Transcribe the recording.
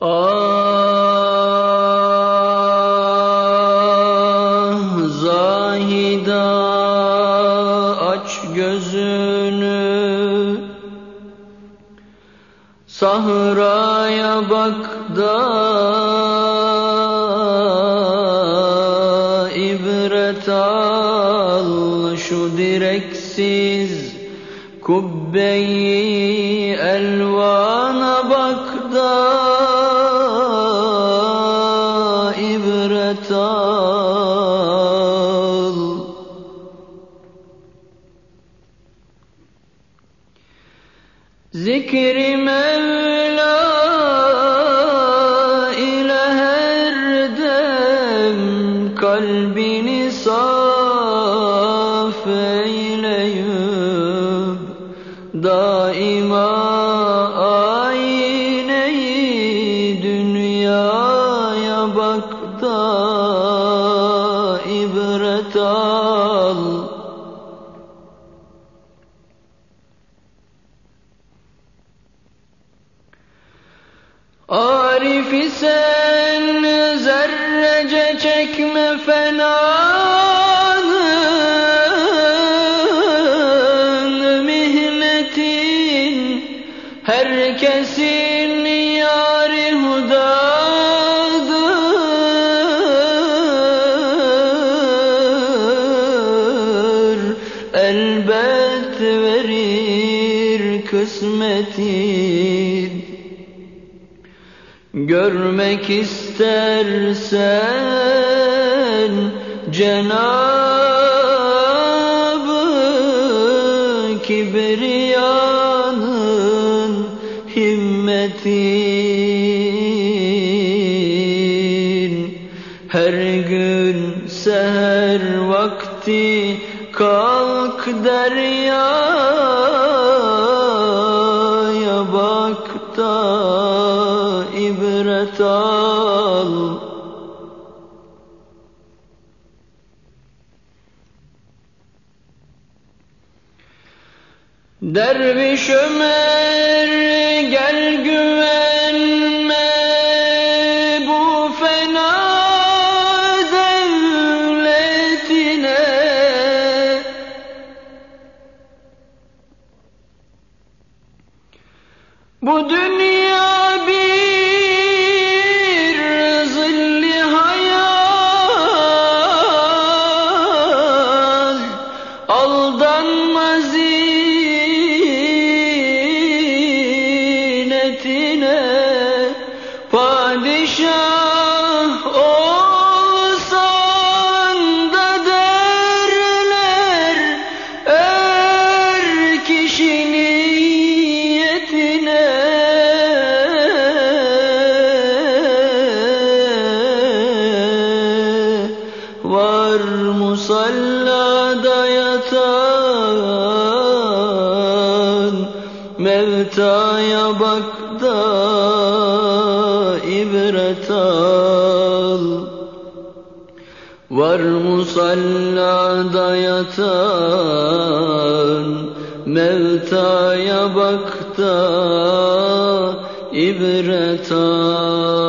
Ah Zahida aç gözünü. Sahraya bak da ibret al şu direksiz kubbeyi elvana bak da Zikri Mevla her dem kalbini saf eyleyip daima ayneyi dünyaya bak da Arif isen zerrece çekme fenanın herkesin yari hudadır. Elbet verir kısmetin Görmek istersen Cenabı Kibriyanın himmetin Her gün seher vakti kalk deryaya ibret al Derviş Ömer gel güvenme bu fena devletine. Bu dünya Padişah olsan da derler Er kişi niyetine. Var musallada yatan Mevtaya bak da ibret al. Var musallada yatan Mevtaya bak da ibret al